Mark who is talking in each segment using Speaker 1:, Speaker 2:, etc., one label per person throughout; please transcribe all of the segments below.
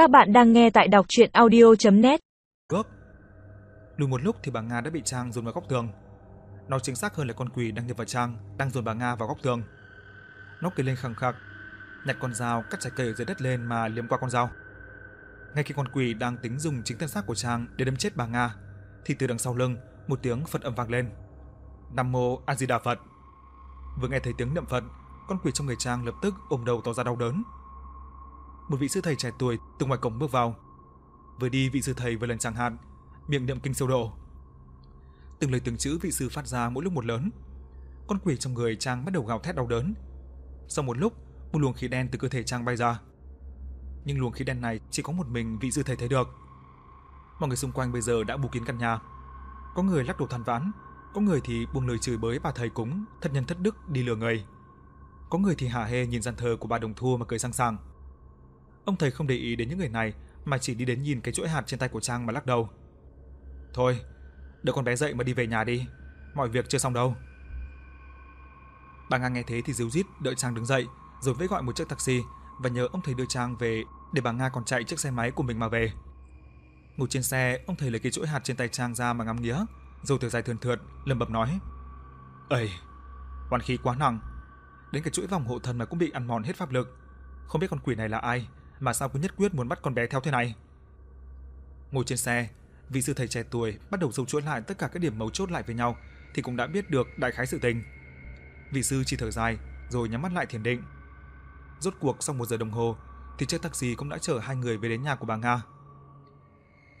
Speaker 1: Các bạn đang nghe tại đọc chuyện audio.net
Speaker 2: Cướp Lùi một lúc thì bà Nga đã bị Trang dồn vào góc tường. Nói chính xác hơn là con quỷ đang nhập vào Trang, đang dồn bà Nga vào góc tường. Nó kêu lên khẳng khắc nhặt con dao cắt trái cây ở dưới đất lên mà liếm qua con dao. Ngay khi con quỷ đang tính dùng chính thân xác của Trang để đâm chết bà Nga, thì từ đằng sau lưng một tiếng Phật âm vang lên. Nam mô A Di Đà Phật. Vừa nghe thấy tiếng niệm Phật, con quỷ trong người Trang lập tức ôm đầu tỏ ra đau đớn. Một vị sư thầy trẻ tuổi từ ngoài cổng bước vào. Vừa đi vị sư thầy vừa lần chẳng hạn, miệng niệm kinh sâu độ. Từng lời từng chữ vị sư phát ra mỗi lúc một lớn. Con quỷ trong người Trang bắt đầu gào thét đau đớn. Sau một lúc, một luồng khí đen từ cơ thể Trang bay ra. Nhưng luồng khí đen này chỉ có một mình vị sư thầy thấy được. Mọi người xung quanh bây giờ đã bù kín căn nhà. Có người lắc đầu than vãn, có người thì buông lời chửi bới bà thầy cúng thật nhân thất đức đi lừa người. Có người thì hả hê nhìn gian thờ của bà đồng thua mà cười sang sảng. Ông thầy không để ý đến những người này mà chỉ đi đến nhìn cái chuỗi hạt trên tay của Trang mà lắc đầu. Thôi, đợi con bé dậy mà đi về nhà đi, mọi việc chưa xong đâu. Bà Nga nghe thế thì ríu rít đợi Trang đứng dậy, rồi vẫy gọi một chiếc taxi và nhờ ông thầy đưa Trang về để bà Nga còn chạy chiếc xe máy của mình mà về. Ngồi trên xe, ông thầy lấy cái chuỗi hạt trên tay Trang ra mà ngắm nghía, rồi thở dài thườn thượt, lẩm bẩm nói: "Ây, oan khí quá nặng, đến cái chuỗi vòng hộ thần mà cũng bị ăn mòn hết pháp lực. Không biết con quỷ này là ai mà sao cứ nhất quyết muốn bắt con bé theo thế này?" Ngồi trên xe, vị sư thầy trẻ tuổi bắt đầu sâu chuỗi lại tất cả các điểm mấu chốt lại với nhau thì cũng đã biết được đại khái sự tình. Vị sư chỉ thở dài rồi nhắm mắt lại thiền định. Rốt cuộc sau một giờ đồng hồ thì chiếc taxi cũng đã chở hai người về đến nhà của bà Nga.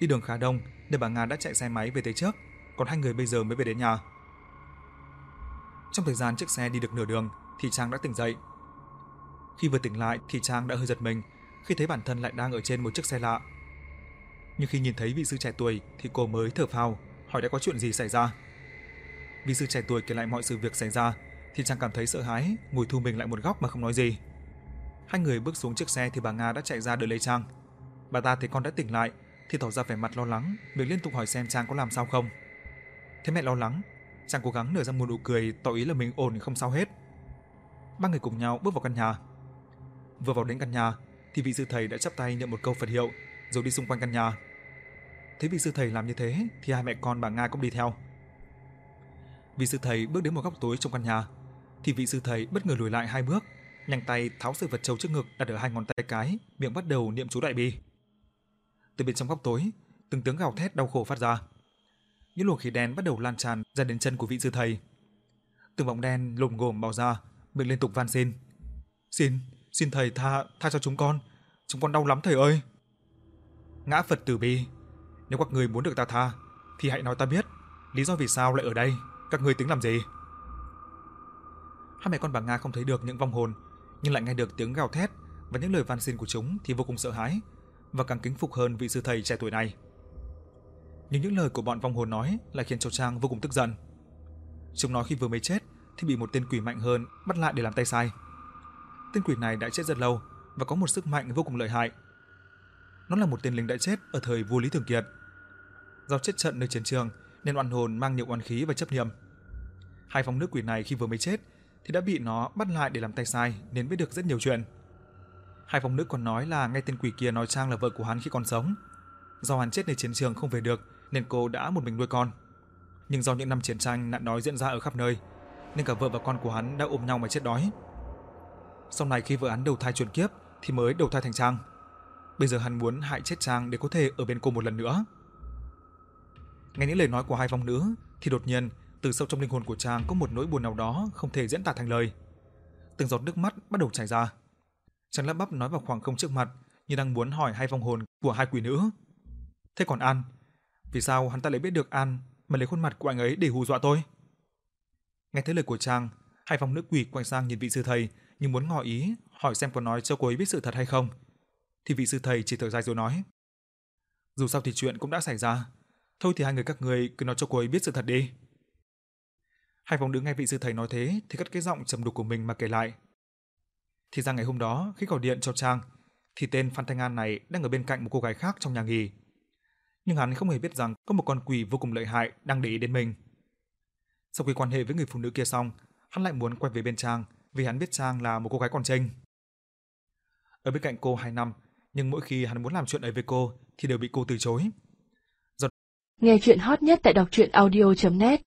Speaker 2: Đi đường khá đông nên bà Nga đã chạy xe máy về tới trước, còn hai người bây giờ mới về đến nhà. Trong thời gian chiếc xe đi được nửa đường thì Trang đã tỉnh dậy. Khi vừa tỉnh lại thì Trang đã hơi giật mình khi thấy bản thân lại đang ở trên một chiếc xe lạ. Nhưng khi nhìn thấy vị sư trẻ tuổi thì cô mới thở phào, hỏi đã có chuyện gì xảy ra. Vị sư trẻ tuổi kể lại mọi sự việc xảy ra thì Trang cảm thấy sợ hãi, ngồi thu mình lại một góc mà không nói gì. Hai người bước xuống chiếc xe thì bà Nga đã chạy ra đợi lấy Trang. Bà ta thấy con đã tỉnh lại thì tỏ ra vẻ mặt lo lắng, miệng liên tục hỏi xem Trang có làm sao không. Thế mẹ lo lắng, Trang cố gắng nở ra một nụ cười tỏ ý là mình ổn không sao hết. Ba người cùng nhau bước vào căn nhà. Vừa vào đến căn nhà thì vị sư thầy đã chắp tay nhận một câu Phật hiệu rồi đi xung quanh căn nhà. Thấy vị sư thầy làm như thế thì hai mẹ con bà Nga cũng đi theo. Vị sư thầy bước đến một góc tối trong căn nhà thì vị sư thầy bất ngờ lùi lại hai bước, nhanh tay tháo sợi vật châu trước ngực đặt ở hai ngón tay cái, miệng bắt đầu niệm chú đại bi. Từ bên trong góc tối, từng tiếng gào thét đau khổ phát ra. Những luồng khí đen bắt đầu lan tràn ra đến chân của vị sư thầy. Từng bóng đen lồm ngồm bò ra, miệng liên tục van xin. "Xin, xin thầy tha tha cho chúng con, chúng con đau lắm thầy ơi." Ngã Phật từ bi, nếu các người muốn được ta tha thì hãy nói ta biết, lý do vì sao lại ở đây, các ngươi tính làm gì? Hai mẹ con bà Nga không thấy được những vong hồn, nhưng lại nghe được tiếng gào thét và những lời van xin của chúng thì vô cùng sợ hãi và càng kính phục hơn vị sư thầy trẻ tuổi này. Nhưng những lời của bọn vong hồn nói lại khiến châu Trang vô cùng tức giận. Chúng nói khi vừa mới chết thì bị một tên quỷ mạnh hơn bắt lại để làm tay sai. Tên quỷ này đã chết rất lâu và có một sức mạnh vô cùng lợi hại. Nó là một tên lính đã chết ở thời vua Lý Thường Kiệt. Do chết trận nơi chiến trường nên oan hồn mang nhiều oan khí và chấp niệm. Hai phong nữ quỷ này khi vừa mới chết thì đã bị nó bắt lại để làm tay sai nên biết được rất nhiều chuyện. Hai phong nữ còn nói là nghe tên quỷ kia nói Trang là vợ của hắn khi còn sống. Do hắn chết nơi chiến trường không về được nên cô đã một mình nuôi con. Nhưng do những năm chiến tranh nạn đói diễn ra ở khắp nơi, nên cả vợ và con của hắn đã ôm nhau mà chết đói. Sau này khi vợ hắn đầu thai chuyển kiếp thì mới đầu thai thành Trang. Bây giờ hắn muốn hại chết Trang để có thể ở bên cô một lần nữa. Nghe những lời nói của hai vong nữ thì đột nhiên từ sâu trong linh hồn của Trang có một nỗi buồn nào đó không thể diễn tả thành lời. Từng giọt nước mắt bắt đầu chảy ra. Trang lắp bắp nói vào khoảng không trước mặt, như đang muốn hỏi hai vong hồn của hai quỷ nữ. Thế còn An, vì sao hắn ta lại biết được An mà lấy khuôn mặt của anh ấy để hù dọa tôi? Nghe thấy lời của Trang, hai vong nữ quỷ quay sang nhìn vị sư thầy nhưng muốn ngỏ ý hỏi xem có nói cho cô ấy biết sự thật hay không. Thì vị sư thầy chỉ thở dài rồi nói: "Dù sao thì chuyện cũng đã xảy ra, thôi thì hai người các người cứ nói cho cô ấy biết sự thật đi." Hai vong đứng nghe vị sư thầy nói thế thì cất cái giọng trầm đục của mình mà kể lại. Thì ra ngày hôm đó khi gọi điện cho Trang thì tên Phan Thanh An này đang ở bên cạnh một cô gái khác trong nhà nghỉ. Nhưng hắn không hề biết rằng có một con quỷ vô cùng lợi hại đang để ý đến mình. Sau khi quan hệ với người phụ nữ kia xong, hắn lại muốn quay về bên Trang vì hắn biết Trang là một cô gái còn trinh. Ở bên cạnh cô 2 năm, nhưng mỗi khi hắn muốn làm chuyện ấy với cô thì đều bị cô từ chối.
Speaker 3: Nghe chuyện hot nhất tại đọc truyện audio.net